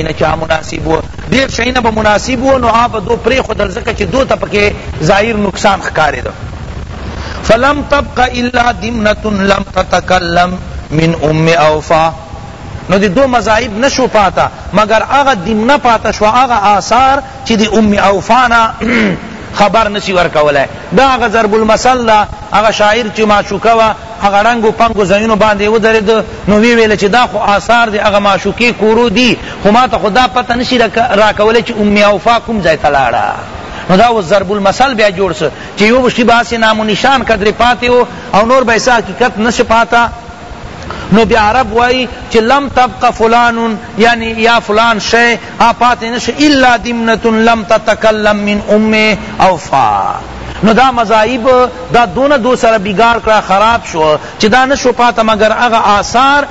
نه چا مناسب و ډیر شیونه به مناسب و نو هغه به دو پرېښودل ځکه چې دو ته پکې ظاهر نقصان ښکارېده فلم تبق الا دمنة لم تتکلم من ام اوفا نو دی دو مذاہب نشو پاتا مگر آغا دمنه پاتا شو آغا آثار چی دی ام اوفانا خبر نسی ورکولای دا آغا ضرب المثل دا آغا شاعر چی معشوقه هغه ړنګو پنګو ځایونو باندې ودرېد نو ویې ویل چې دا خو آثار د هغه معشوقې کورو دي خو ما ته خو دا پته نه شي راکولی چې ام اوفا کوم ځای ته لاړه نو دا اوس ضرب المثل بیا جوړ سو چې یو شي به هسې نام و نشان قدرې پاتې و او نور به یې څه حقیقت نه شي پاته نو بیا عرب وای چې لم تبقى فلان یعنی یا فلان شی ها پاتی نشو الا دمنت لم تتکلم من ام او فا نو دا مذاہب دا دون دو سر بگاڑ کرا خراب شو چی دا نشو پاتا مگر اغا آثار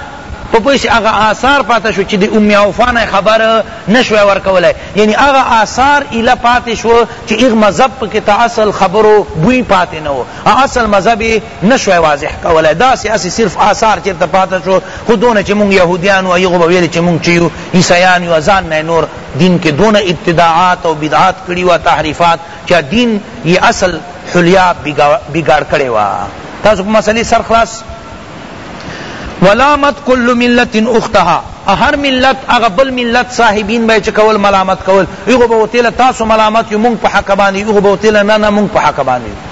په پویش هغه آثار پاتې شو چې د ام اوفا نه خبر نشو ورکولای یعنی هغه آثار اله پاتې شو چې هغه مذهب کې ته اصل خبرو بوی پاتې نه و اصل مذهب نه شوای واضح کولای داسې هسې صرف آثار چېرته پاته شو خو دونه چې مونږ یهودیان وو هغو به ویل چې مونږ چې یو عیسیان یو ځان نه نور دین کې دونه ابتداعات او بدعات کړي وه تحریفات چې دین یې اصل حلیا بګاړ کړی وه تاسو په مسئلې سر خلاص ولامت کل ملت اختها هر ملت هغه بل ملت صاحبین به چې کول ملامت کول یغه به وتل تاسو ملامت یو مونږ په حق باندې یغه به وتل نه نه مونږ په حق باندې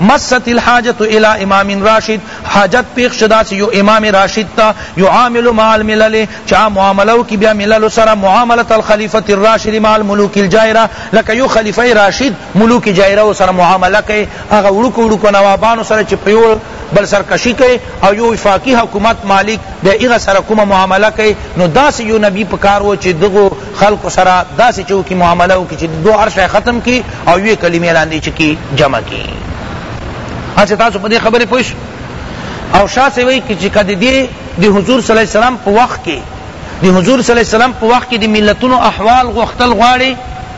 مست الحاجة الی امام راشد حاجت پیښ شو داسی یو امام راشد ته یعامل مع الملل چه هغه معامله وکی بیا مللو سره معاملة الخلیفة الراشد مع الملوک الجائرة لکه یو خلیفه راشد ملوک جائره ورسره معامله کئ هغه وړوکو وړوکو نوابانو سره چه په یو بل سرکشی کئ او یو وفاقی حکومت مالک بیا هغه سره کومه معامله کئ نو داسی یو نبی پکار وو چه دغو خلقو سره داسې چې وکړي معامله وکړي چې دو هر شی ختم کړي او یوې کلمې لاندې چې کړي جمع کړي هسې تاسو په دې خبرې پوه او شاه سے وی کہ کد دی دی حضور صلی اللہ علیہ وسلم په وخت کې دی حضور صلی اللہ علیہ وسلم په وخت کې دی ملتونو احوال غوښتل غواړي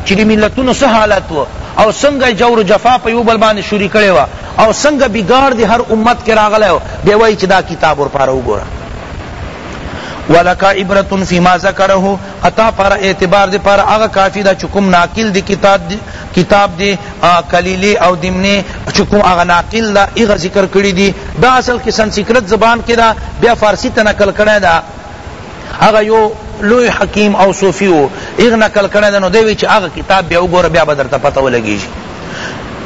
چې دی ملتونو څه حالت و او څنګه جور و جفا په یو بل باندې شروع کړي وا او څنګه بګار دی هر امت کې راغلی و دی وای چې دا کتاب ور پاره وګوره ولکا عبرت فيما ذکره اتا پر اعتبار دی پر اغا کافی دا چکم ناقل دی کتاب دی کتاب دی کلیلی او دمنی چکم اغا ناقل دا اغا ذکر کری دی دا اصل کی سنسکرت زبان کی دا بیا فارسی تا نقل کری دا اغا یو لوی حکیم او صوفی و اغا نقل کری دا نو دیوی چی اغا کتاب بیا اگور بیا بدر تا پتہ ولگی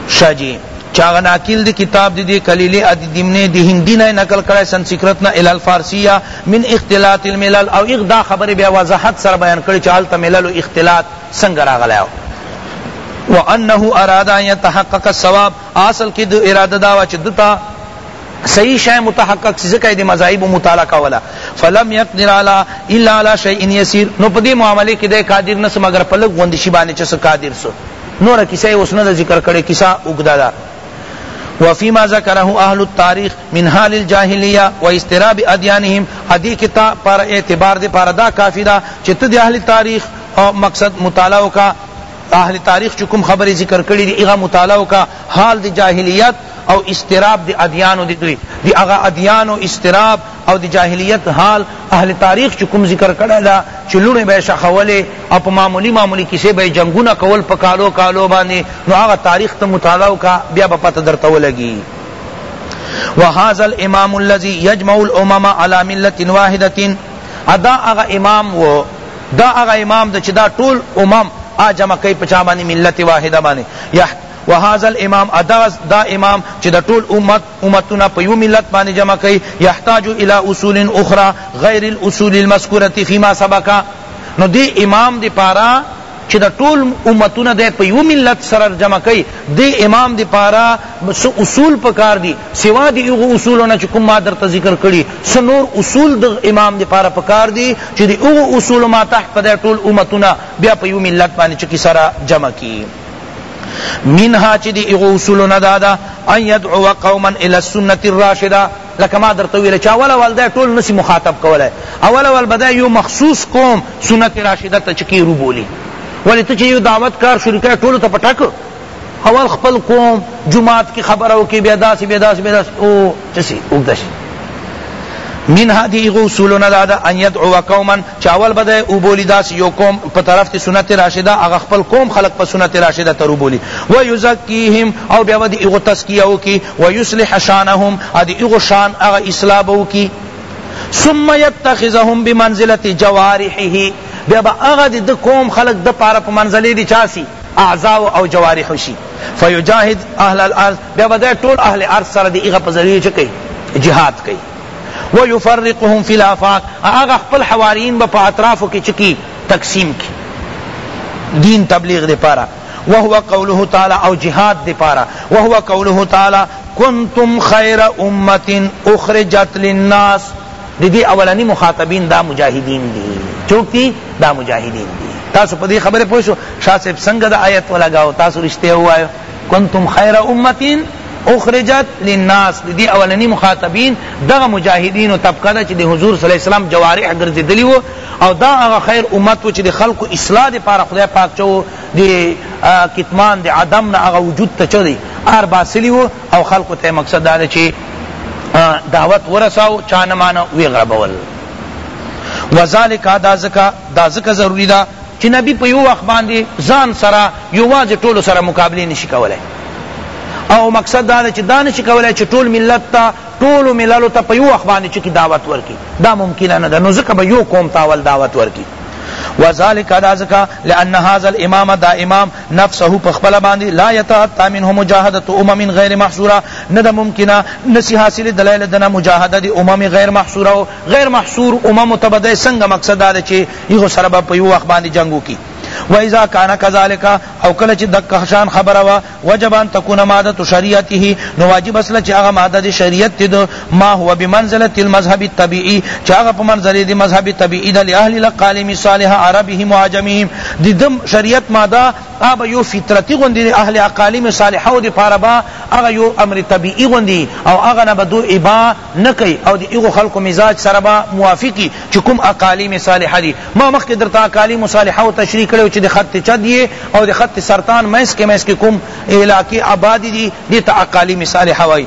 شاہ جی چه هغه ناقل دی کتاب دی دی کلیلی ادیدیمنی دی هندی نه نقل کړی سنسکرت نه الی الفارسیه من اختلاط الملل او ایغ دا خبر بیا وضاحت سره بیان کړی چه هلته ملل و اختلاط څنګه راغلی او وانه اراد ان يتحقق الصواب اصل کی دو اراده دا وا چه دتا صحیح شای متحقق سی ذکر دی مذاہب مطالعہ کولا فلم یقدر علی الا علی شیء یسیر نو پدی معاملے کی دے قادر نس مگر پلک غوند شی باندې چس قادر سو نور کیسه اوس نه ذکر کړي کیسه وګدا دا وفيما ذکره اهل التاریخ من حال الجاهلیه و استراب ادیانهم ادی کتا پر اعتبار دے پر دا کافی دا چت دی اهل تاریخ مقصد مطالعہ کا اهل تاریخ چی کوم خبری ذکر کړی دی هغه مطالعه وکړه حال دی جاهلیت او اضطراب دی ادیانو دی دوی دی هغه ادیانو اضطراب او دی جاهلیت حال اهل تاریخ چی کوم ذکر کړی دا چی لوڼی به شخولی او په معمولی معمولی کیسه به جنگونه کول په کالو کالو باندې نو هغه تاریخ ته مطالعه وکړه بیا به پته درته ولګی وهذا الامام الذي يجمع الامم على ملة واحدة ادا اغا امام و دا هغه امام ده چه دا ټول امم آ جمع کئی په چا باندې ملت واحده باندې وهذا الامام ادغس دا امام چه دا طول امت امتنا پیو ملت بانی جمع کئی یحتاج الى اصول اخرى غیر الاصول المذکورتی فیما سبقا نو دی امام دی پارا چه دا طول امتنا دے پیو ملت سرر جمع کئی دی امام دی پارا څه اصول پکار دي سوا د هغو اصولو نه چې کوم ما درته ذکر کړي څه نور اصول د امام دپاره پکار دي چې د هغو اصولو ما تحت په دی ټول امتونه بیا په یو ملت باندې چکي سره جمع کړي منها چې د هغو اصولو نه دا ده ان یدعو قوما الی السنة الراشده لکه ما درته ویل چې اول اول دا ټول نسی مخاطب کولای اول اول به دا یو مخصوص قوم سنت راشده ته چکي روبولي ولی ته چې یو دعوت کار شروع کړي ټولو ته پټک اول خپل قوم جماعت کی خبره وکړي بیا داسې بیا داسې بیا داسې او چسی اوږده شي من هذه غسولنا دادا ان يدعو قوما چاول بده او بولی داس یو قوم په طرف ته سنت راشده هغه خپل قوم خلق په سنت راشده تر بولی و یزکیهم او بیا ودی ایغو تزکیه او کی و یصلح شانهم ادی ایغو شان هغه اصلاح او کی ثم يتخذهم بمنزله جوارحه بیا با هغه د قوم خلق د پاره په منزله دي چاسی اعضاؤ او جوارحو شي فیجاهد اهل الارض بیا به دی ټول اهل ارض سره د هغه په ذریعه چه کوي جهاد کوي ویفرقهم فی الافاق هغه خپل حواریین به په اطرافو کې چکی تقسیم کی دین تبلیغ دی پاره وهو قوله تعالی او جهاد دی پاره وهو قوله تعالی کنتم خیر امه اخرجت للناس د دې اولني مخاطبین دا مجاهدین دي چوک دي دا مجاهدین دي تاسو په دې خبره پوه شو شاه صاحب څنګه د آیت ولګاو تاسو رښتیا وایو کنتم خیر امتین اخرجت للناس دی اولنی مخاطبین دغه مجاهدین او طبقه ده چې د حضور صلی الله علیه وسلم جوارح ګرځیدلی وو او دا هغه خیر امت و چې د خلکو اصلاح لپاره خدای پاک چو د کتمان د عدم نه هغه وجود ته چو دی ار باسلی وو او خلقو ته مقصد دا ده چی دعوت ورساو چا نه مانه وی غربول وذالک دا زکا دا زکا ضروری دا چی نبی په یو وخت باندې ځان سره یوازې ټولو سره مقابله نشي کولای او مقصد دا چې دا نشي کولای چې ټول ملت ته ټول ملل ته په یو وخت باندې چې دعوت ورکي دا ممکن نه ده نو ځکه به یو قوم ته اول دعوت ورکي وذالک دا ځکه لأن هذا الامام دا امام نفسه په خپل باندې لا يتعطى منه مجاهده امم غير محصوره نه ده ممکنه نسی حاصل دلائل دنا مجاهده دی امم غیر محصوره او غیر محصور امم تبدای سنگ مقصد دا چی یو سره په یو وخت باندې جنگو کی و اذا كان كذلك او کله چې دک خشان خبره وا وجب ان تكون ماده شریعته نو واجب اصل چې هغه ماده شریعت دې ما هو بمنزله المذهب الطبيعي چاغه په منزله دی مذهب طبيعي د اهل القالم صالح عربهم وعجمهم د دم شریعت ماده اب یو فطرتی غوندی اهل اقالیم صالح او د پاره با هغه یو امر طبيعي غوندی او هغه نه بدو ابا نه کوي او د ایغو خلق مزاج سره با موافقي چې کوم اقالیم صالح دي ما مخکې درته اقالیم صالح او تشریح کړو چې د خط چد او د خط سرطان مېس کې مېس کې کوم علاقې آباد دي د اقالیم صالح وایي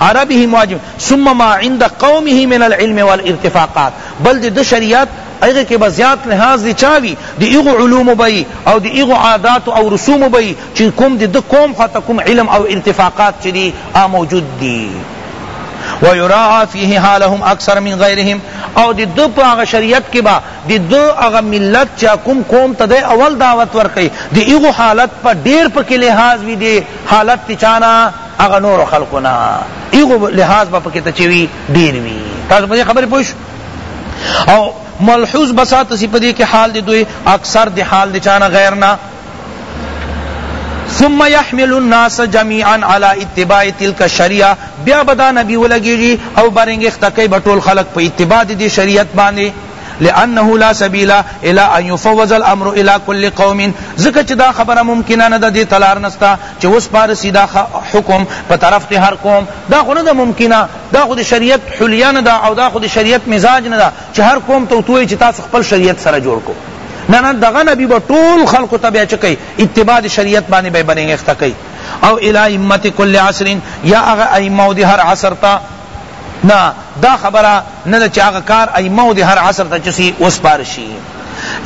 عربهم واجب ثم ما عند قومه من العلم والارتفاقات بل دی د شریعت هغه کې به زیات لحاظ دی چا وی د هغو علومو به وي او د هغو عاداتو او رسومو به وي چې کوم د ده قوم خواته کوم علم او ارتفاقات چې دي موجود دي ويراعى فيه حالهم اکثر من غیرهم او د ده په هغه شریعت کې به د ده هغه ملت چې کوم قوم ته دی اول دعوت ورکوي د هغو حالت په ډېر پکې لحاظ وي دی حالت چانا هغه نورو خلقو نه ایغو لحاظ به پکې ته چې وي ډېر وي تاسو په دې خبرې پوه شو او ملحوظ بسات سی پدی کې حال دی دوی اکثر دی حال دی چانه غیر نه ثم يحمل الناس جميعا على اتباع تلك الشريعه بیا بدا نبی ولګیږي او برنګ اختکې بټول خلق په اتباع دي شریعت باندې لانه لا سبیل الی ان یفوض الامر الی کل قوم ځکه چې دا خبره ممکنه نه ده دې ته لار نسته چې وسپاره سي دا حکم په طرف د هر قوم دا خو نه ده ممکنه دا خو د شریعت حلیه نه ده او دا خو د شریعت مزاج نه ده چې هر قوم ته ورته ووایي چې تاسو خپل شریعت سره جوړ کو نه نه دغه نبی به ټول خلکو ته بیا چه کوي اتباع د شریعت باندې به یې بننګښته کوي او الی امت کل عصر یا هغه ائمه د هر عصر ته نه دا خبره نه ده چه هغه کار ائمه دی هر عصر ته چسی وسپار شی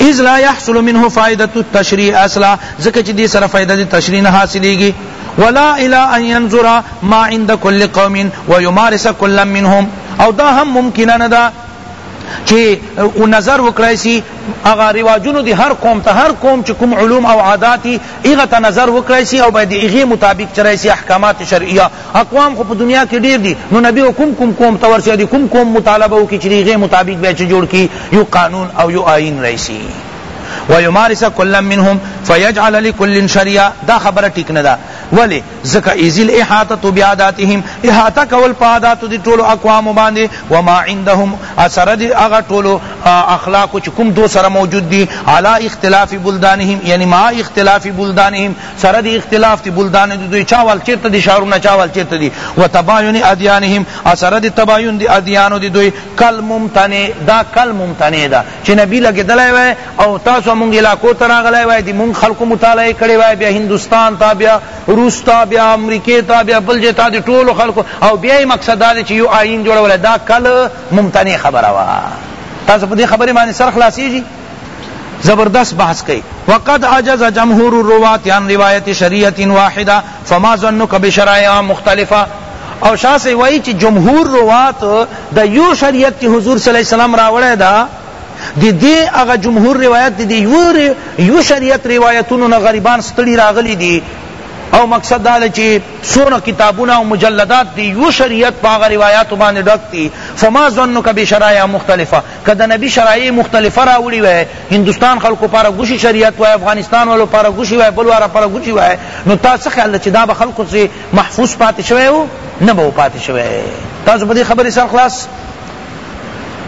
اذ لا يحصل منه فائدة التشریع اصلا ذکر چی دی سر فائدہ دی تشریع نہ حاصلی گی ولا الى ان ينظر ما عند كل قوم ويمارس كل منهم او دا هم ممکنه نه ده چی او نظر وکړای سی اغا رواجونو دی هر قوم ته هر قوم چی کوم علوم او عاداتی ایغه ته نظر وکړای سی او باید ایغه مطابق چرای سی احکامات شرعیه اقوام خو په دنیا کی ډیر دی نو نبی به کوم کوم قوم ته ورسی او د کوم قوم مطالبه وکی چی د هغه مطابق به چه جوړ کی یو قانون او یو آئین رئیسی ویمارس کلا منهم فیجعل لکل شریعه دا خبره ټیک ندا ولی زکا ایزیل احاطت بیاداتهم احاطه کول پا عاداتو دی طول اقوام باندی وما عندهم اثر دی اغا طول اخلاق چکم دو سر موجود دی علا اختلاف بلدانهم یعنی ما اختلاف بلدانهم سره دی اختلاف تی بلدان دی دوی چا وال چیرته دی شهرونه چا وال چیرته دی و تباین ادیانهم اثر دی تباین دی ادیانو دی دوی کل ممتنع دا کل ممتنع دا چې نبی لګی دلای وای او تاسو مونږ علاقو ترا غلای وای دی مونږ خلق مطالعه کړي وای بیا هندستان تا بیا روس تا بیا امریکې تا بیا بل جتا دی ټول خلق او بیا مقصد دا چې یو آئین جوړول دا کل ممتنع خبره وا تاسو په دې خبره باندې سر خلاصيږي زبردست بحث کئی وقد عجز جمهور الروات عن روایت شریعت واحدہ فما ظنک بشرائع مختلفہ او شاہ سے وئی چی جمهور روات دا یو شریعت چی حضور صلی اللہ علیہ وسلم راوڑے دا دی دی اغا جمهور روایت دی, دی یو, یو شریعت روایتونو نا غریبان ستڑی راغلی دی او مقصد دا چی سونه کتابونه او مجلدات دی یو شریعت پاغه روایات باندې ډک دي فما ظنک بشرایع مختلفه که د نبی شرایع مختلفه راوړی وای هندوستان خلکو پاره ګوشی شریعت وای افغانستان والو پاره ګوشی وای بل واره پاره ګوشی وای نو تا څه خیال ده چی دا به خلکو سی محفوظ پاتی شوی او نه به پاتی شوی تاسو په دې خبرې سر خلاص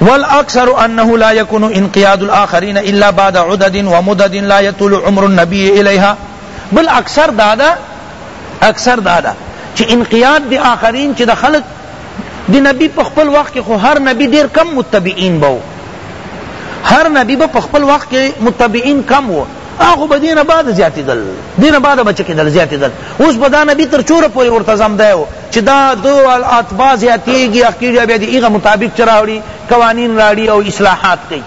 والاکثر انه لا يكون انقياد الاخرين الا بعد عدد ومدد لا يطول عمر النبي اليها بل اکثر دادا اکثر دادا چې انقیاد دی آخرین چې د خلق د نبی په خپل وخت کې خو هر نبی ډیر کم متبعین به هر نبی به په خپل وخت کې متبعین کم وو هغه به دینه بعد زیاتېدل دینه بعد به چکېدل زیاتېدل اوس به دا نبی تر چوره پورې ورته زمدی و چې دا دو اتباع زیاتېږي اخکېږي بیا د هغه مطابق چې راوړي قوانین راړي او اصلاحات کوي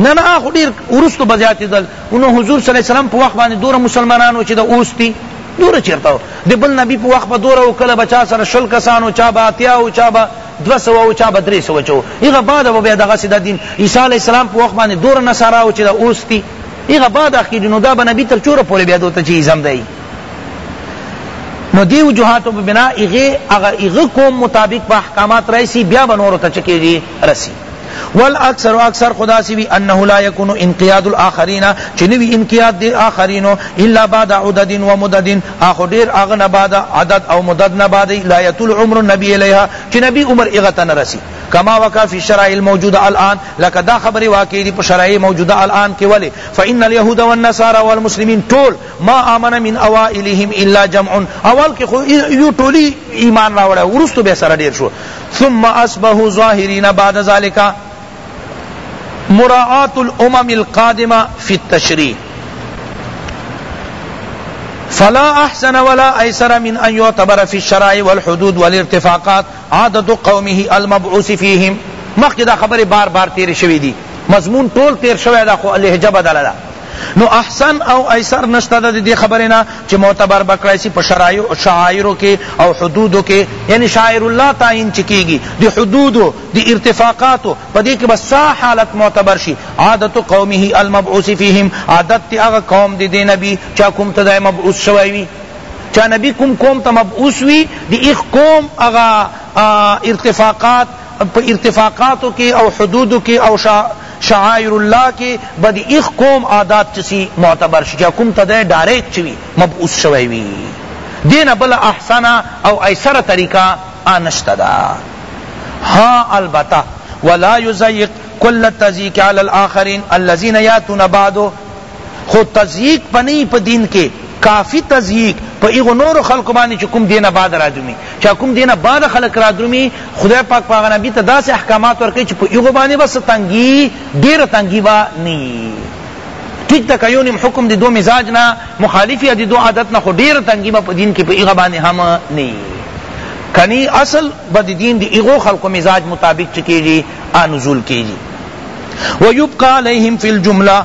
نه نه خو ډیر ورستو بزیات دل نو حضور صلی الله علیه وسلم په وخت باندې دور مسلمانانو چې د اوستی دور چیرته د بل نبی په وخت په دور او کله بچا سره شل کسانو چا با اتیا او چا با دو سو او چا با درې سو چو ایغه بعد به بیا دغه سید دین عیسی علیه السلام په وخت باندې دور نصارا او چې د اوستی ایغه بعد اخی نو دا به نبی تر چوره پورې بیا دوته چې زم دی نو دی وجوهاتو په بنا ایغه هغه ایغه قوم مطابق په احکامات رئیسی بیا بنورو ته چکیږي رسی والاکثر اکثر خدا سی وی انه لا یکون انقیاد الاخرین چنوی انقیاد دی اخرینو الا بعد عدد و مدد اخو دیر اغنا بعد عدد او مدد نہ بعد لا یطول عمر النبی الیها چ نبی عمر اغتن رسی کما وقع فی الشرع الموجود الان لکه دا خبر واقع دی په شرع موجود الان کې ولی فان اليهود والنصارى والمسلمین طول ما امن من اوائلهم الا جمع اول کې خو یو ټولی ایمان راوړ ورستو به سره ډیر شو ثم أصبحوا ظاهرين بعد ذلك مراعاة الأمم القادمة في التشريح فلا احسن ولا ايسر من ان يعتبر في الشرائع والحدود والارتفاقات عادت قومه المبعوث فيهم مخکې دا خبره بار بار تیر شوې دي مضمون ټول تیر شوی دا خو لهجه بدله ده نو احسن او ایسر نشته ده دی خبری نه چه معتبر بکړای سی په شعائرو کې او حدودو کې یعنی شاعر الله تعین چکیږي دی حدودو دی ارتفاقاتو په دې کې بس حالت معتبر شي عادت قومه المبعوث فیهم عادت تی هغه قوم دی دی نبی چا کوم تدای مبعوث شوی وی چا نبی کوم قوم ته مبعوث وی دی ایخ قوم هغه ارتفاقات په ارتفاقاتو کې او حدودو کې او شا شعائر الله کې به د ایخ قوم عادات چسی معتبر شی چه کوم ته دی ډایرکټ چوی مبعوث شوی وی دی نه بله احسنه او ایسره طریقه آ نشته ده ها البته ولا یضیق کل التضییق علی الاخرین الذین یاتون بعده خو تضییق په نی په دین کی کافی تضییق په هغو نورو خلقو باندی چی کوم دینه بعد رادرومی چه کوم دینه بعد خلق رادرومی خدای پاک په هغه نبی ته داسی احکامات ورکوی چی په هغو باندی به څه تنګی ډیره تنګی به نه یی ٹھیک تا که یو نیم حکم دی دو مزاج نه مخالف یا دی دو عادت نه خو ډیره تنګی به په دین کی په هغه باندی هم نه یی کنی اصل به دی دین دی هغو خلقو مزاج مطابق چکیږي نزول کیږي ويبقى عليهم في الجمله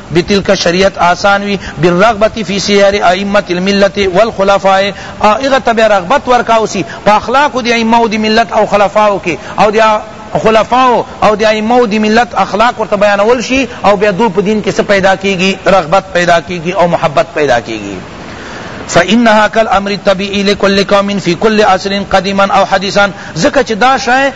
بتلک شریعت آسان وی بالرغبت فی سیر ائمه الملت والخلفاء او هغه ته رغبت ورکاو سی په اخلاق دی ائمه دی ملت او خلفاء کی او دی خلفاء او دی ائمه دی ملت اخلاق ورته بیانول شی او بیا دو په دین کی څه پیدا کیږي رغبت پیدا کیږي او محبت پیدا کیږي فإنها كالأمر الطبيعي لكل قوم في كل عصر قديما أو حديثا ذکر چه دا شای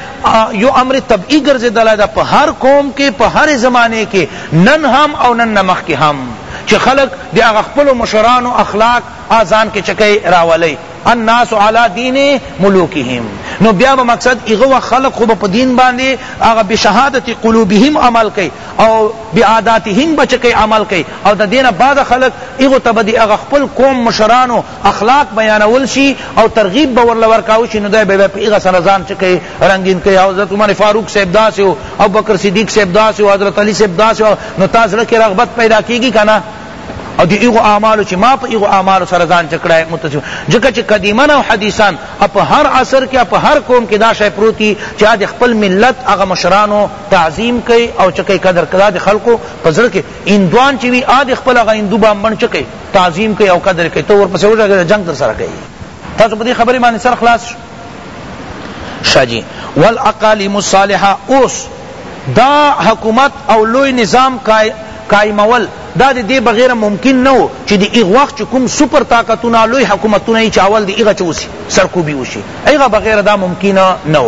یو امر طبعی ګرځیدلی ده په هر قوم کی په هری زمانه کی نن هم او نن نه مخکی هم چه خلق د هغه خپلو مشرانو اخلاق ځان کی چه کئ راولی الناس علی دین ملوکهم نو بیا به مقصد هغه وخت خلق خو به په دین باندی هغه بشهادت قلوبهم عمل کئ او بعاداتهم به چه کئ عمل کئ او ددی نه بعد خلق هغو ته به د هغه خپل قوم مشرانو اخلاق بیانول شی او ترغیب به ورله ورکاو شی نو دی به په هغه سره ځان چه کئ رنګین کئ او حضرت عمر فاروق صاحب داسی او ابوبکر صدیق صاحب داسی او حضرت علی صاحب داسی نو تا زړه کی رغبت پیدا کیږی کنه او دی ایغو اعمالو چی ما پا ایغو اعمالو سر ځان چکڑای متصف جکه چی قدیمن او حدیثان اپ هر عصر کی اپ هر قوم کی دا شای پروتی چی آج خپل ملت اغا مشرانو تعظیم کئی او چکه قدر کدا دی خلقو پزر کی اندوان چی وی آج خپل اغا اندو بامبن چکه تعظیم کوي او قدر کوي ته ورپسې وږغېږه جنګ درسره کوي تاسو په دې خبرې باندې سر خلاص شو ښه جي والاقالیم الصالحه اوس دا حکومت او لوی نظام قائمول دا دی دی بغیر ممکن نو چې دی ایغ وخت کوم سپر طاقتونه لوی حکومتونه یې چاول دی ایغه چوسی سرکوبی وشي ایغه بغیر دا ممکن نو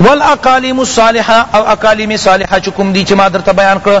والاقالیم الصالحه او اقالیم صالحه چکم دی چې ما درته بیان کړ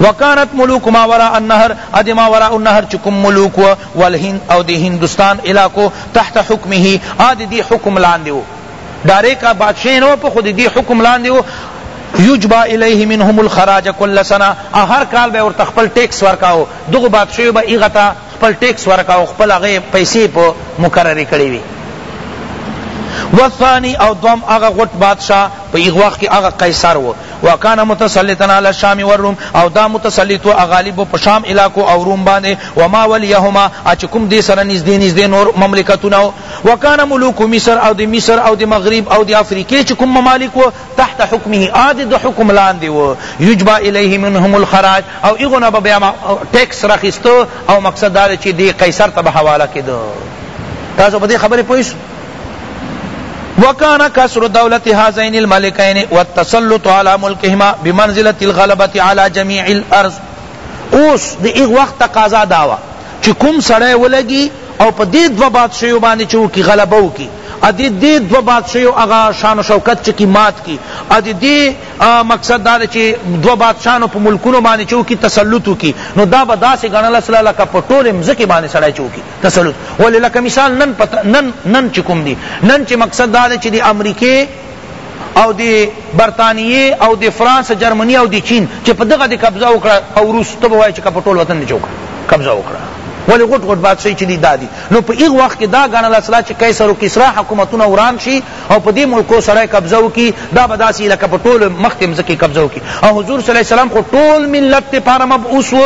وکانت ملوک ما وراء النهر ادی ما وراء النهر چی کوم ملوک و والهند او دی هندوستان علاقو تحت حکمه ادی دی حکم لاندی و ډاریک بادشاہ نو په خود دی حکم لاندی و یجبا الیه منهم الخراج کل سنه هر کال به ورته خپل ټیکس ورکاو دغه بادشاہ به ایغتا خپل ټیکس ورکاو خپل هغه پیسې په مقرری کړی وی والثانی او دوم هغه غټ بادشاہ په ایغ وخت هغه قیصر و وکان متسلطا علی الشام والروم او دا متسلط و غالب په شام علاقو او روم باندې وما ولیهما اچ کوم دې سره نږدې نږدې نور مملکتونه وکان ملوک مصر او د مصر او د مغرب او د افریقې چ کوم ممالک و تحت حکمه عاد د حکم لاندې و یجبا الیه منهم الخراج او ایغنا به بیا ټیکس راخستو او مقصد دا چې دی قیصر ته حواله کېدو تاسو په دې خبره پوه وکان کسر دولت هذین الملکین والتسلط علی ملکهما بمنزلة الغلبة علی جميع الارض اوس د ایغ وخت تقاضا داوا چې کوم سړی ولګي او په دې دوه بادشاهیو باندې چې وکړي غلبه وکړي ادی دی دو بادشاہیو اغا شان و شوکت چکی مات کی ادی دی مقصد دا چی دو بادشاہانو په ملکونو باندې چو کی تسلط کی نو دا به داسې غنل سره لکه په ټول مزکی باندې سړی چو کی تسلط ولی لکه مثال نن پت... نن نن چکم دی نن چ مقصد دا چ دی امریکه او دی برطانیه او دی فرانس جرمنی او دی چین چ په دغه دی قبضه وکړه او روس ته وای چ په ټول وطن دی چوک قبضه وکړه ولی غټ غټ بات صحیح چ دی دادی نو په ایغ وخت کې دا غنل اصلا چ قیصر او کسرا حکومتونه وران شي او په دې ملکو سره قبضه وکي دا بداسي لکه په ټول مختم زکی قبضه وکي او حضور صلی الله علیه وسلم خو ټول ملت ته پاره مبعوث و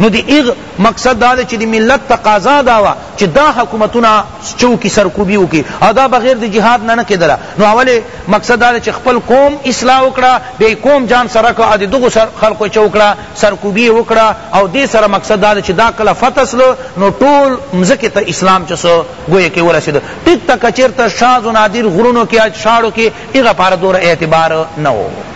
نو دی ایغ مقصد دا دی چی دی ملت تقاضا دا وا چی دا حکومتونه چوکی سرکوبی وکی او دا بغیر دی جهاد نه نکیدلا نو اولی مقصد دا دی چی خپل قوم اصلاح وکړه بی قوم جان سره کو ادی دغه سر خلق چوکړه سرکوبی وکړه او دی سره مقصد دا دی چی دا کله فتسل نو ټول مزکی ته اسلام چسو گویا کی ورسید ټیک تا کچیر تا شاز و نادر غرونو کی اج شاړو کی ایغه پار دور اعتبار نه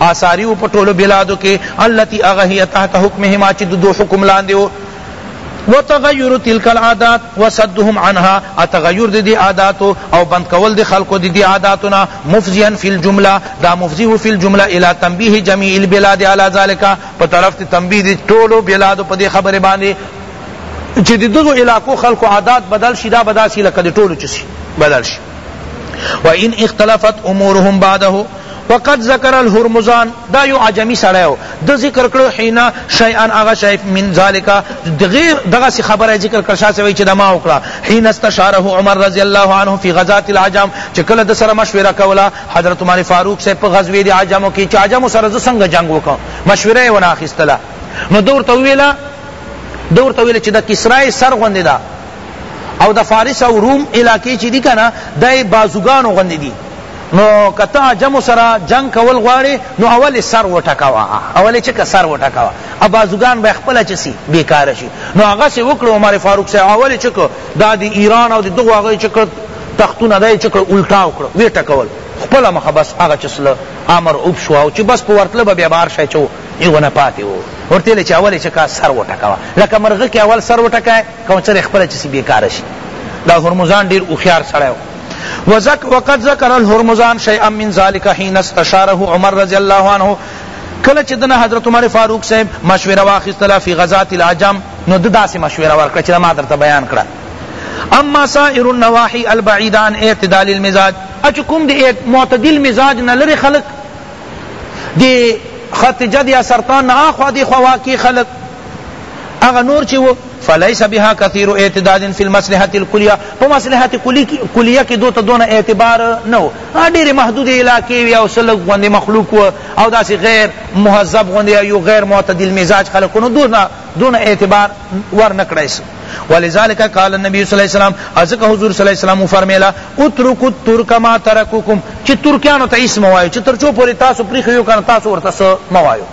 آثاری وو په ټولو بلادو کې التي هغه هي تحت حکمهما چې د دوه حکم لاندې وو وتغیر تلک العادات وصدهم عنها اتغیر دی عادات او بند کول دی خلق دی عاداتنا مفزیا فی الجمله دا مفزیه فی الجمله الی تنبیه جميع البلاد علی ذلک په طرف ته تنبیه دی ټولو بلاد په دې خبره باندې چې د دغو علاقو خلق عادات بدل شي دا بداسي لکه د ټولو چسی بدل شي و ان اختلفت امورهم بعده وقد ذکر الهرمزان دا یو عجمی سړی و د ذکر کړو حینا شیئا هغه شی من ذالک غیر دغه سی خبره ذکر کړ شاسه وی چې د ما وکړه حین استشاره عمر رضی الله عنه فی غزات العجم چې کله د سره مشوره کوله حضرت عمر فاروق سے په غزوه د عجم کې چې عجم سره څنګه جنگ وکړ مشوره یې وناخیستله نو دور ته ویلا دور ته ویل چې د کسرای سر غوندې ده او د فارس او روم علاقې چې دي کنه د بازوګانو غوندې دي نو کته عجم سره جنگ کول غواړي نو اول سر وټکوا اول چې کا سر وټکوا ابازوګان به خپل چسی بیکار شي نو هغه سي وکړو عمر فاروق سره اول چې کو د ایران او دغه هغه چې تختونه دای چې کړ الټا وکړ وی ټکول خپل مخه بس هغه چسل امر اوب شو او چې بس په ورتله به بار شای چو یو نه پاتې وو ورته لچ اول چې کا سر وټکوا لکه مرغه کې اول سر وټکای کوم چرې خپله چسی بیکاره شي دا هرمزان ډیر اوخیار سړی و وزک وقد ذکر الهرمزان شیئا من ذلک حين استشاره عمر رضی الله عنه کله چې دنه حضرت عمر فاروق صاحب مشوره واخیستله فی غزات العجم نو د داسې مشوره ورکړه چې ما درته بیان کړه اما سائر النواحی البعیدان اعتدال المزاج اچ کوم د معتدل مزاج نه لري خلق دی خط جد یا سرطان نه آخوا دی خوا واقع خلق اغا نور چی و فلیس بها کثیر اعتداد فی المصلحت الکلیہ په مصلحت کلیہ کی دو ته دون اعتبار نو ډیر محدود علاقه وی او سلګ غوندې مخلوق و او داسی غیر مهذب غوندې یو غیر معتدل مزاج خلق نو دون دون اعتبار ور نکړای سي ولذالک قال النبي صلی الله علیه وسلم ازک حضور صلی الله علیه وسلم فرمایلا اترکوا الترک ما ترکوکم چې ترکیانو ته اسم وایو چې ترچو پوری تاسو پری خو کنه تاسو ورته سو موایو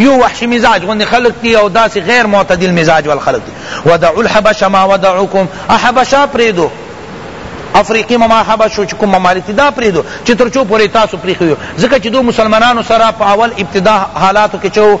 یو وحشی مزاج غند خلق تی او داس غیر معتدل مزاج وال خلق تی ودعوا الحبش ما ودعوکم احبشا پریدو افریقی مما حبشو چې کوم ممالک دا پریدو چې ترچو پوری تاسو پری خو ځکه چې دو مسلمانانو سره په اول ابتدا حالاتو کې چو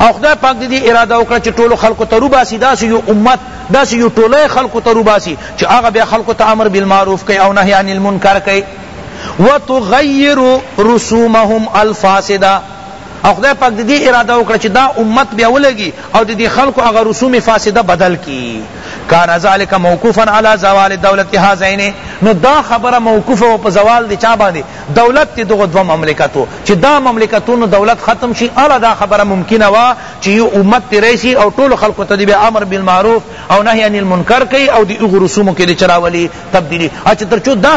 او خدای پاک دې اراده وکړه چې ټولو خلکو ته روباسي داسې یو امت داسې یو ټولی خلکو ته روباسي چې هغه بیا خلکو ته امر بالمعروف کوي او نهی عن المنکر کوي وتغیر رسومهم الفاسده او خدای پاک دې اراده وکړه چې دا امت بیا ولګي او دې خلکو هغه رسوم فاسده بدل کی کان ذالک موقوفا علی زوال دولت هذین نو دا خبره موقوفه په زوال دی چا باندې دولت د دغو دوه مملکتو چی دا مملکتونو دولت ختم شی اړه دا خبره ممکنه وه چی یو امت دی راشی او ټولو خلقو ته دی بیا امر بالمعروف او نهی عن المنکر کئی او دی هغو رسومو کی دی چه راولی تبدیلی او چی تر چو دا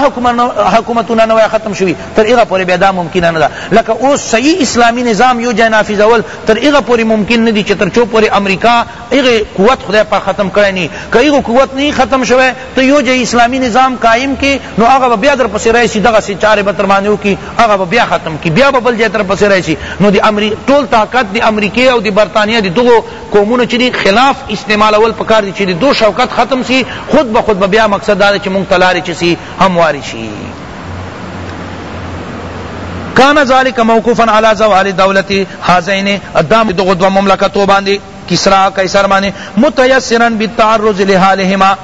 حکومتونه نه وای ختم شوی تر هغه پوری بیا دا ممکنه نده لکه اوس صحیح اسلامی نظام یو جای نافذول تر هغه پوری ممکن ندی چی تر چو پوری امریکا هغه قوت خدای پاک ختم کړی نی که هغه قوت نی ختم شوی ته یو جای اسلامی نظام قایم کی نو هغه به بیا در پسی راشی دغه سی چاری به تر باندې وکی هغه به بیا ختم کی بیا به بل جای تر پسی راشی نو دی امری ټول طاقت دی امریکی او دی برطانیه دی دغو قومونو چی دی خلاف استعمالول پکار دی چی دی دو شوکت ختم سی خود بخود به بیا مقصد دا چی مونږ ته لاری چی سی همواری شی کان ذلک موقوفا علی زوال دولت هذین ادام دغه دو مملکتو باندې کسرا قیصر معنی متیسرا بالتعرض لحالهما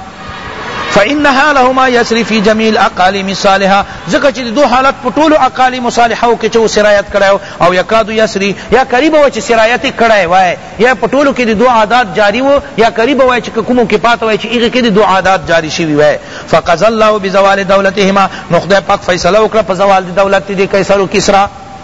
فإن حالهما يسري في جميع الأقاليم الصالحة ځکه چې دو حالت په ټولو اقالیم صالحو کې چې سرایت کړو او یکاد یسری یا قریب و چې سرایت کړای وای یا په ټولو کې دو عادات جاری وو یا قریب وای چې کومو کې پات وای چې هغه کې دو عادات جاری شوی وای فقضى الله بزوال دولتهما نو خدای پاک فیصله وکړه په زوال دولت دې قیصر او کسرا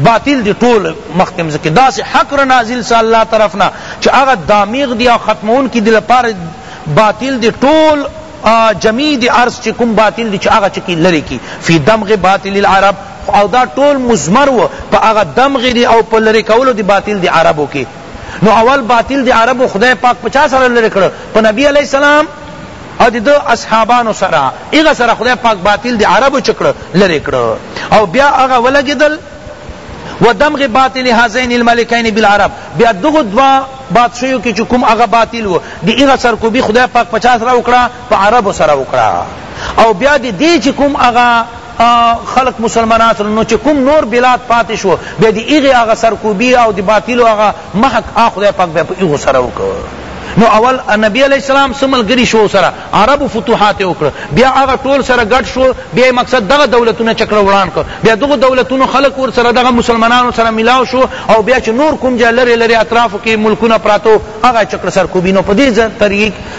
باطل دی ټول مخته مزکی داس حق را نازل سا الله طرف نه چې هغه دامیغ دی او ختمون کی دی لپاره باطل دی ټول جمیع دی عرض چې کوم باطل دی چې هغه چې کی لری کی فی دمغ باطل العرب او دا ټول مزمر و په هغه دمغ دی او په لری کولو دی باطل دی عربو کې نو اول باطل دی عربو خدای پاک پچا سره لری کړ په نبی علیہ السلام او د ده اصحابانو سره هغه سره خدای پاک باطل د عربو چه کړ لری کړ او بیا هغه ولګیدل و دمغ باطل هذین الملکین بالعرب بیا دغه دوا بادشاہیو کی چه کوم هغه باطل و د هغه سرکوبی خدای پاک پچاس را وکړه په عربو سره وکړه او بیا د دی چه کوم هغه خلق مسلمانان سره نو چه کوم نور بلاد پاتی شو بیا دی ایغی آغا سرکوبی او دی باطیلو آغا محک آ خدای پاک بیا پا ایغو سره وکو نو اول نبی علیہ السلام سم ملګری شو سره عرب فتوحات وکړه بیا هغه ټول سره ګډ شو بیا مقصد دغه دولتونه چکړه وړان کړ بیا دغه دولتونو خلق ور سره دغه مسلمانانو سره ملاو شو او بیا چې نور کوم جا لری لری اطرافو کې ملکونه پراتو هغه چکړه سر کو بینو په دې طریق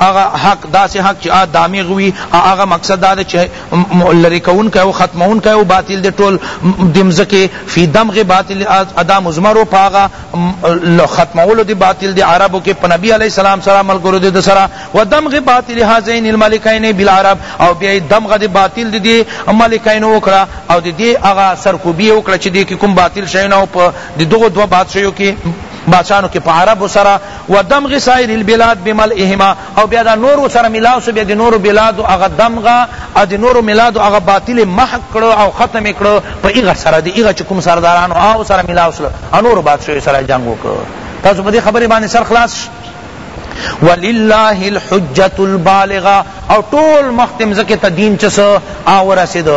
هغه حق، داسې حق چې هغه دامغ وي، او هغه مقصد دا دی چې لرې کوونکی او ختموونکی او باطل دی ټول دمځکې، فی دمغ باطل ادا مضمر او په هغه له ختمولو د باطل د عربو کې په نبی علیه السلام سره او ملګرو دده سره، و دمغ باطل هذین الملکین بالعرب او بیا یې دمغه د باطل د دې ملکینو وکړه او د دې هغه سرکوبي یې وکړه چې دې کې کوم باطل شیونه وو په ددغو دوه بادشاهیو کې بادشاهانو کې په عربو سره. و دمغ سایر البلاد بملئهما او بیا دا نورو سره ملاو سو بیا د نورو بلادو هغه دمغ او د نورو ملادو هغه باطل محق کړو او ختم کړو په هغه سره دی هغه چې کوم سرداران او سره ملاو سو او نورو بادشاهو سره جنگ وکړو تاسو په دې خبرې باندې سر خلاص ولله الحجت البالغه او ټول مختم زکه ته دین چس او رسید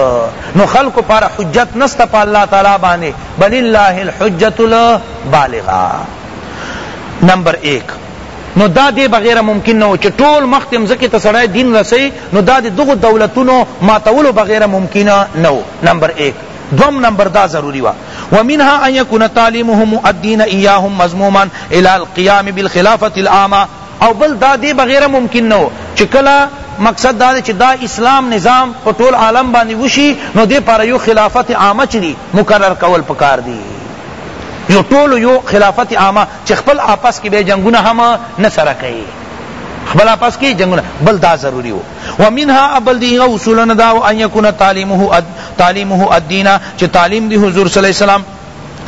نو خلق پر حجت نست په الله تعالی باندې بل الله الحجت البالغه نمبر ایک نو دا دې بغیر ممکن نه و چې ټول مخ تم زکه ته سړی دین رسي نو دا دې دغه دولتونو ماتولو بغیر ممکن نه و نمبر ایک دوم نمبر دا ضروری وا ومنها ان يكون تعليمهم مؤدين اياهم مذموما الى القيام بالخلافه العامه او بل دا دې بغیر ممکن نه و چې کله مقصد دا چې دا اسلام نظام په ټول عالم باندې وشي نو دې پر یو خلافت عامه چي مقرر کول پکار دي یو ټول یو خلافت عامه چې خپل آپس کې به جنگونه هم نه سره کوي خپل آپس کې جنگونه بل دا ضروری وو ومنها ابل دی اصولنا دا ان یکون تعلیمه تعلیمه الدین چې تعلیم دی حضور صلی الله علیه وسلم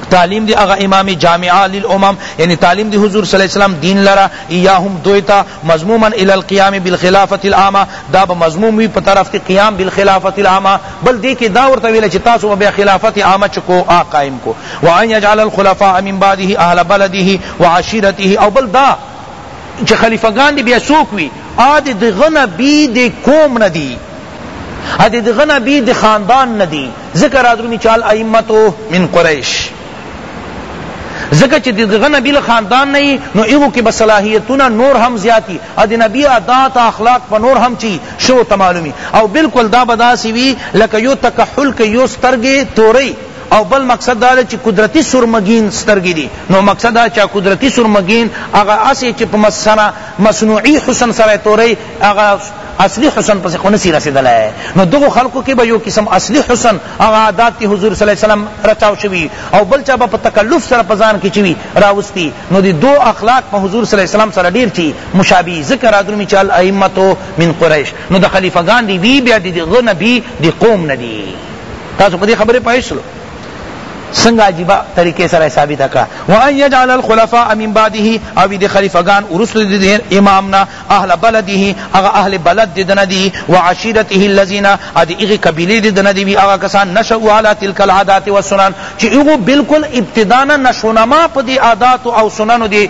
تعلیم دی اغا امام جامعہ للامم یعنی تعلیم دی حضور صلی اللہ علیہ وسلم دین لرا ایاہم دویتا مضموما الی القیام بالخلافت العامہ دا با مضموم وی پا طرف تی قیام بالخلافت العامہ بل دې کې دا ورته ویل چې تاسو به بیا خلافت عامه چکو آ قائم کو وان یجعل الخلفاء من بعده اهل بلده وعشیرته او بل دا چې خلیفګان دې بیا څوک وي آ دې دغه نبی دې قوم نه دي آ دې دغه نبی دې خاندان نه دي ذکر ادرونی چال ائمتو من قریش زکه چې دغه نبی له خاندان نه نو ایو کې بصلاحیتونه نور هم زیاتی ا د نبی عادت اخلاق په نور هم چی شو ته معلومی او بالکل دا به داسی وی لکه یو تکحل که یو سترګی توری او بل مقصد دا ده چې قدرتی سرمګین سترګې دي نو مقصد دا چې قدرتی سرمګین هغه اسی چې په مثلا مصنوعی حسن سره توری هغه اصلی حسن پس خو نسی رسیدلای نو دغه خلقو کې به یو قسم اصلی حسن هغه عادات کې حضور صلی الله علیه وسلم رچاو شوی او بل چا په تکلف سره پزان کې چوي راوستی نو دی دو اخلاق په حضور صلی الله علیه وسلم سره ډیر چی مشابه ځکه رادرومي چي الائمة من قریش نو د خلیفه ګان دی وی بیا د غه نبی د قوم نه دی تاسو په دې خبره پوه شئ څنګه عجیبه طریقې سره ثابت کړه وان یجعل الخلفاء من بعده او دې خلیفګان ورسره دې امامنا اهل بلده هغه اهل بلد دې نه دي وعشیرته الذين ادي هغه قبیله دې نه دي هغه کسان نشو علی تلک العادات والسنن چې هغه بالکل ابتدانا نشونما په دې عادات او سنن دې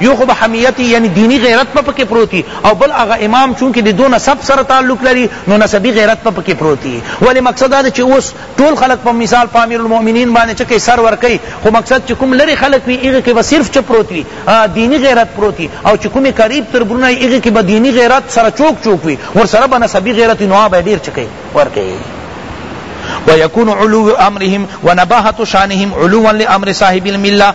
یو خو به حمیت وي یعنی دینی غیرت به پکې پروت وي او بل هغه امام چونکه د دوه نسب سره تعلق لري نو نسبي غیرت به پکې پروت وي ولې مقصد دا دی چې اوس ټول خلک په مثال په امیرالمؤمنین باندې چې کوي سر ورکوي خو مقصد چې کوم لرې خلک وي هغه کې به صرف څه پروت وي دینی غیرت پروت وي او چې کومې قریب تربرونه وي هغه کې به دینی غیرت سره چوک چوک وي ورسره به نسبي غیرت وي نو هغه به یې ډېر څه کوي ورکوي ويكون علو امرهم ونباهة شانهم علوا لامر صاحب الملة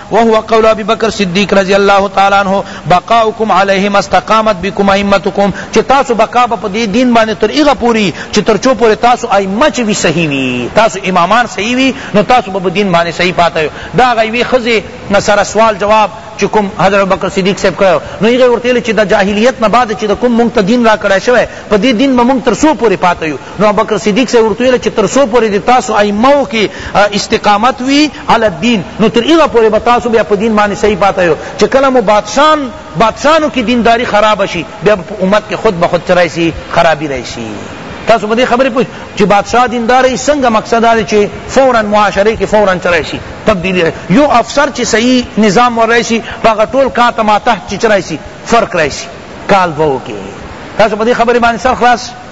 وهو قول ابی بکر صدیق رضی الله تعالی عنہ بقاؤکم علیہ ما استقامت بکم ائمتکم چه تاسو بقا په دې دین باندې تر ایغه پوری چې تر چو پوری تاسو ائمه چې وی صحیح وی تاسو امامان صحیح وی نو تاسو په دین باندې صحیح پاتای دا غوی خزه سره سوال جواب چې کوم حضرت بکر صدیق صاحب کړو نو یې ورته چې د جاهلیت نه بعد چې کوم مونږ ته دین را کړی شوی په دې دین به مونږ تر سو پورې پاتې یو نو ابوبکر صدیق صاحب ورته ویل چې تر څو پورې د تاسو ائمه کې استقامت وي علی الدین نو تر هغه پورې به تاسو بیا په دین باندې صحیح پاتې یو چې کله مو بادشاہان بادشاہانو کې دینداری خراب شي بیا په امت کې خود به خود چرای شي خرابي راشي تاسو به دې خبرې پوه چې بادشاہ دیندار یې څنګه مقصد دا چې فورا معاشره کې فورا چرای شي تبدیلی یو افسر چې صحیح نظام ور راشي هغه ټول کا تماته چې چرای شي فرق راشي کال وو کې تاسو به دې خبرې باندې سر خلاص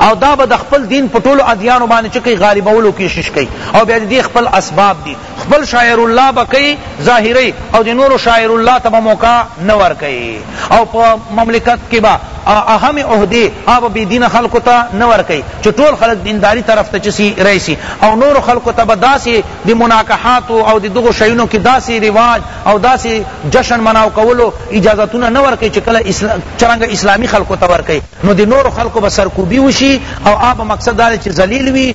او دا به د خپل دین په ټولو ادیانو باندې چې کوي غالبولو کوشش کوي او بیا دې خپل اسباب دي خپل شاعر الله به کوي ظاهري او د نورو شاعر الله ته به موقع نه ورکوي او په مملکت کې به اهم عہدې هغه بې دینه خلکو ته نه ورکوي چې ټول خلک دینداري طرف ته چسي رئیسي او نورو خلکو ته به داسې د مناکحاتو او د دغو شیونو کې داسې رواج او داسې جشن مناو کولو اجازتونه نه ورکوي چې کله چرنګه اسلامي خلکو ته ورکوي نو د نورو خلقو به سرکوبی وشی او آ به مقصد دا دی چه ذلیل وی.